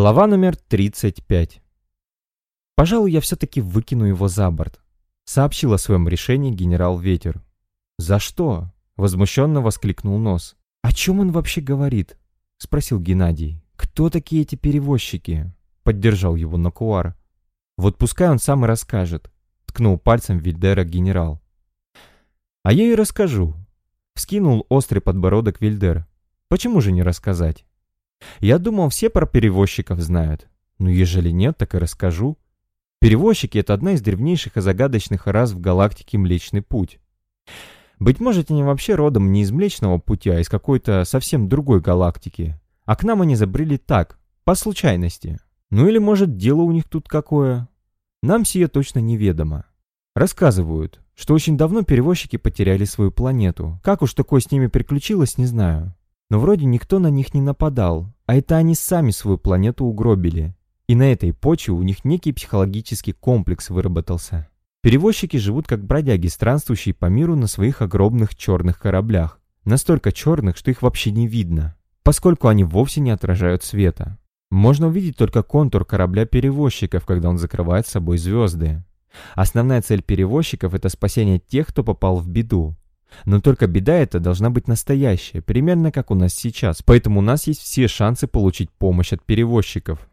Глава номер 35. «Пожалуй, я все-таки выкину его за борт», — сообщил о своем решении генерал Ветер. «За что?» — возмущенно воскликнул Нос. «О чем он вообще говорит?» — спросил Геннадий. «Кто такие эти перевозчики?» — поддержал его Накуар. «Вот пускай он сам и расскажет», — ткнул пальцем Вильдера генерал. «А я и расскажу», — вскинул острый подбородок Вильдер. «Почему же не рассказать?» Я думал, все про перевозчиков знают. Но ежели нет, так и расскажу. Перевозчики — это одна из древнейших и загадочных рас в галактике Млечный Путь. Быть может, они вообще родом не из Млечного Пути, а из какой-то совсем другой галактики. А к нам они забрели так, по случайности. Ну или, может, дело у них тут какое. Нам сие точно неведомо. Рассказывают, что очень давно перевозчики потеряли свою планету. Как уж такое с ними приключилось, не знаю. Но вроде никто на них не нападал, а это они сами свою планету угробили. И на этой почве у них некий психологический комплекс выработался. Перевозчики живут как бродяги, странствующие по миру на своих огромных черных кораблях. Настолько черных, что их вообще не видно, поскольку они вовсе не отражают света. Можно увидеть только контур корабля перевозчиков, когда он закрывает собой звезды. Основная цель перевозчиков – это спасение тех, кто попал в беду. Но только беда эта должна быть настоящая, примерно как у нас сейчас. Поэтому у нас есть все шансы получить помощь от перевозчиков.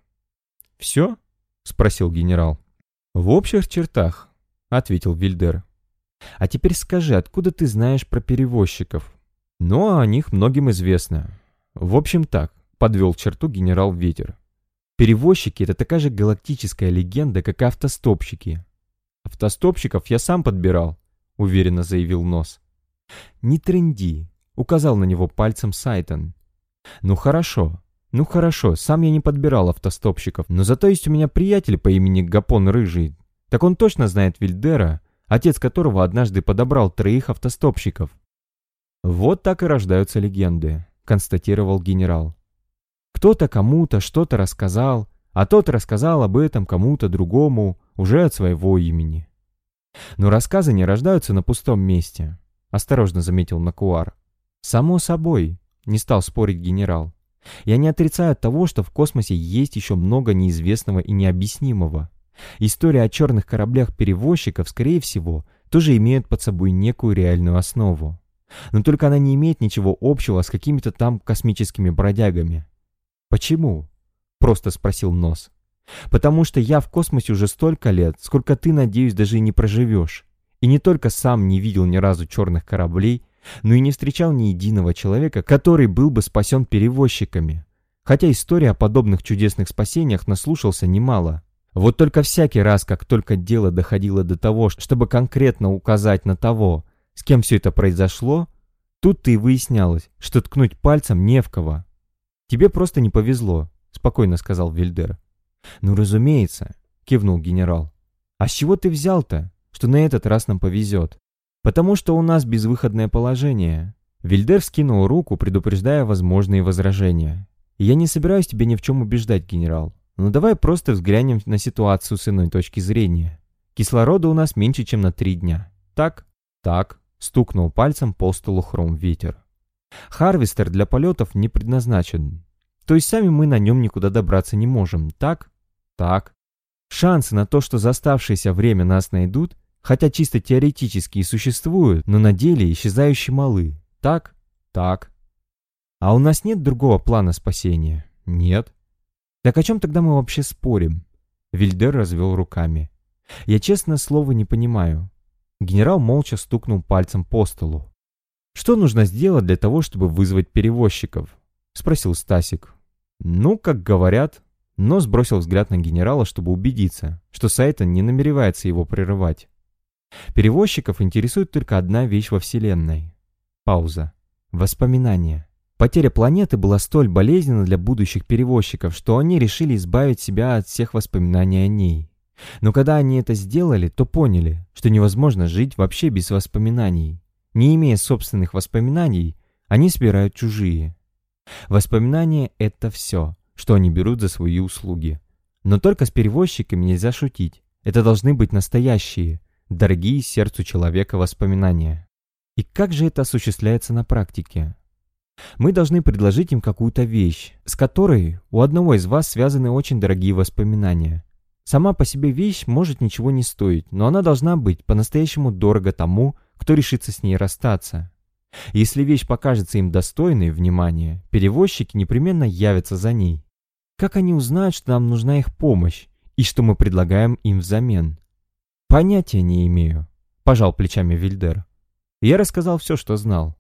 «Все?» — спросил генерал. «В общих чертах», — ответил Вильдер. «А теперь скажи, откуда ты знаешь про перевозчиков?» «Ну, о них многим известно. В общем так», — подвел черту генерал Ветер. «Перевозчики — это такая же галактическая легенда, как и автостопщики». «Автостопщиков я сам подбирал», — уверенно заявил Нос. «Не тренди», — указал на него пальцем Сайтон. «Ну хорошо, ну хорошо, сам я не подбирал автостопщиков, но зато есть у меня приятель по имени Гапон Рыжий. Так он точно знает Вильдера, отец которого однажды подобрал троих автостопщиков». «Вот так и рождаются легенды», — констатировал генерал. «Кто-то кому-то что-то рассказал, а тот рассказал об этом кому-то другому уже от своего имени». Но рассказы не рождаются на пустом месте осторожно заметил Накуар. «Само собой», — не стал спорить генерал. «Я не отрицаю того, что в космосе есть еще много неизвестного и необъяснимого. История о черных кораблях-перевозчиков, скорее всего, тоже имеет под собой некую реальную основу. Но только она не имеет ничего общего с какими-то там космическими бродягами». «Почему?» — просто спросил Нос. «Потому что я в космосе уже столько лет, сколько ты, надеюсь, даже и не проживешь. И не только сам не видел ни разу черных кораблей, но и не встречал ни единого человека, который был бы спасен перевозчиками. Хотя история о подобных чудесных спасениях наслушался немало. Вот только всякий раз, как только дело доходило до того, чтобы конкретно указать на того, с кем все это произошло, тут-то и выяснялось, что ткнуть пальцем не в кого. «Тебе просто не повезло», — спокойно сказал Вильдер. «Ну, разумеется», — кивнул генерал. «А с чего ты взял-то?» Что на этот раз нам повезет. Потому что у нас безвыходное положение. Вильдер скинул руку, предупреждая возможные возражения. Я не собираюсь тебя ни в чем убеждать, генерал. Но давай просто взглянем на ситуацию с иной точки зрения. Кислорода у нас меньше, чем на три дня. Так? Так. Стукнул пальцем по столу хром ветер. Харвестер для полетов не предназначен. То есть сами мы на нем никуда добраться не можем, так? Так. Шансы на то, что за оставшееся время нас найдут, хотя чисто теоретически и существуют, но на деле исчезающе малы. Так? Так. А у нас нет другого плана спасения? Нет. Так о чем тогда мы вообще спорим? Вильдер развел руками. Я честно слово не понимаю. Генерал молча стукнул пальцем по столу. «Что нужно сделать для того, чтобы вызвать перевозчиков?» — спросил Стасик. «Ну, как говорят...» Но сбросил взгляд на генерала, чтобы убедиться, что Сайтон не намеревается его прерывать. Перевозчиков интересует только одна вещь во Вселенной. Пауза. Воспоминания. Потеря планеты была столь болезненна для будущих перевозчиков, что они решили избавить себя от всех воспоминаний о ней. Но когда они это сделали, то поняли, что невозможно жить вообще без воспоминаний. Не имея собственных воспоминаний, они собирают чужие. Воспоминания — это все, что они берут за свои услуги. Но только с перевозчиками нельзя шутить. Это должны быть настоящие, дорогие сердцу человека воспоминания. И как же это осуществляется на практике? Мы должны предложить им какую-то вещь, с которой у одного из вас связаны очень дорогие воспоминания. Сама по себе вещь может ничего не стоить, но она должна быть по-настоящему дорого тому, кто решится с ней расстаться. Если вещь покажется им достойной внимания, перевозчики непременно явятся за ней. Как они узнают, что нам нужна их помощь и что мы предлагаем им взамен? Понятия не имею, пожал плечами Вильдер. Я рассказал все, что знал.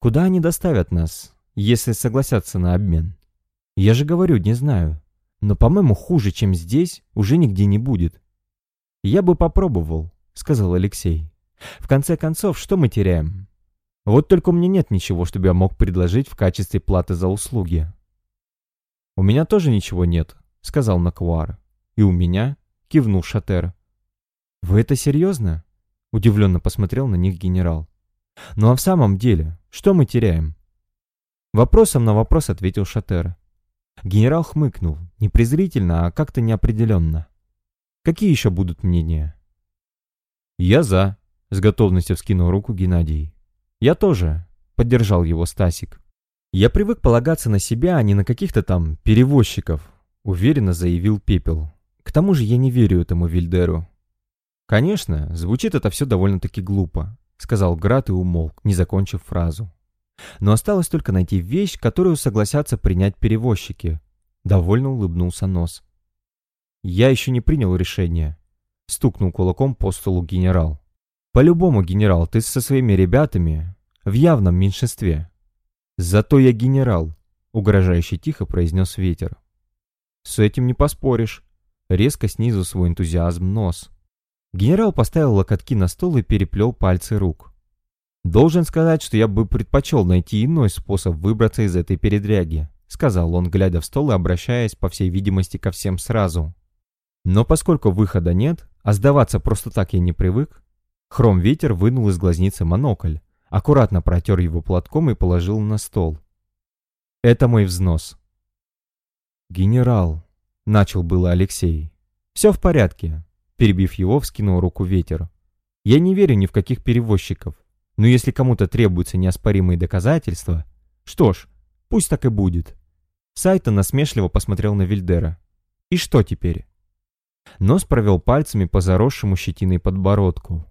Куда они доставят нас, если согласятся на обмен? Я же говорю, не знаю. Но, по-моему, хуже, чем здесь, уже нигде не будет. Я бы попробовал, сказал Алексей. В конце концов, что мы теряем? Вот только у меня нет ничего, чтобы я мог предложить в качестве платы за услуги. У меня тоже ничего нет, сказал Накуар. И у меня, кивнул Шатер. Вы это серьезно? Удивленно посмотрел на них генерал. Ну а в самом деле, что мы теряем? Вопросом на вопрос ответил Шатер. Генерал хмыкнул, не презрительно, а как-то неопределенно. Какие еще будут мнения? Я за, с готовностью вскинул руку Геннадий. Я тоже, поддержал его Стасик. Я привык полагаться на себя, а не на каких-то там перевозчиков, уверенно заявил Пепел. К тому же я не верю этому Вильдеру. Конечно, звучит это все довольно-таки глупо, сказал Град и умолк, не закончив фразу. Но осталось только найти вещь, которую согласятся принять перевозчики. Довольно улыбнулся Нос. «Я еще не принял решение», — стукнул кулаком по столу генерал. «По-любому, генерал, ты со своими ребятами в явном меньшинстве». «Зато я генерал», — угрожающе тихо произнес ветер. «С этим не поспоришь», — резко снизу свой энтузиазм Нос. Генерал поставил локотки на стол и переплел пальцы рук. «Должен сказать, что я бы предпочел найти иной способ выбраться из этой передряги», сказал он, глядя в стол и обращаясь, по всей видимости, ко всем сразу. «Но поскольку выхода нет, а сдаваться просто так я не привык, Хром-ветер вынул из глазницы монокль, аккуратно протер его платком и положил на стол. «Это мой взнос». «Генерал», — начал было Алексей. «Все в порядке», — перебив его, вскинул руку ветер. «Я не верю ни в каких перевозчиков. Но если кому-то требуются неоспоримые доказательства, что ж, пусть так и будет. Сайта насмешливо посмотрел на Вильдера. И что теперь? Нос провел пальцами по заросшему щетиной подбородку.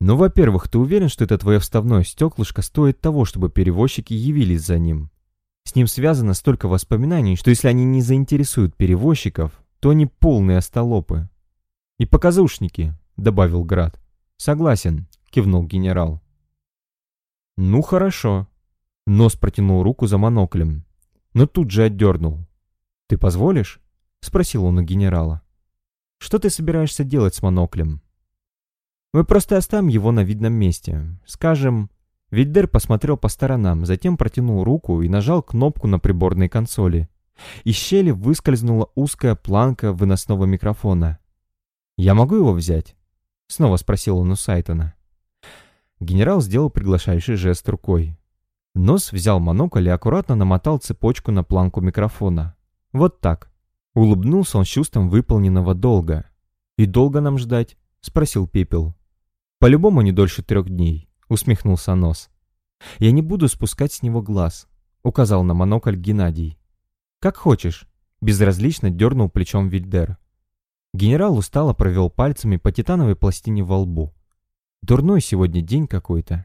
Ну, во-первых, ты уверен, что это твое вставное стеклышко стоит того, чтобы перевозчики явились за ним? С ним связано столько воспоминаний, что если они не заинтересуют перевозчиков, то они полные остолопы. И показушники, добавил Град. Согласен, кивнул генерал. «Ну хорошо». Нос протянул руку за моноклем, но тут же отдернул. «Ты позволишь?» — спросил он у генерала. «Что ты собираешься делать с моноклем?» «Мы просто оставим его на видном месте. Скажем...» Вильдер посмотрел по сторонам, затем протянул руку и нажал кнопку на приборной консоли. Из щели выскользнула узкая планка выносного микрофона. «Я могу его взять?» — снова спросил он у Сайтона. Генерал сделал приглашающий жест рукой. Нос взял монокль и аккуратно намотал цепочку на планку микрофона. Вот так. Улыбнулся он с чувством выполненного долга. «И долго нам ждать?» — спросил Пепел. «По-любому не дольше трех дней», — усмехнулся Нос. «Я не буду спускать с него глаз», — указал на монокль Геннадий. «Как хочешь», — безразлично дернул плечом Вильдер. Генерал устало провел пальцами по титановой пластине во лбу. Дурной сегодня день какой-то.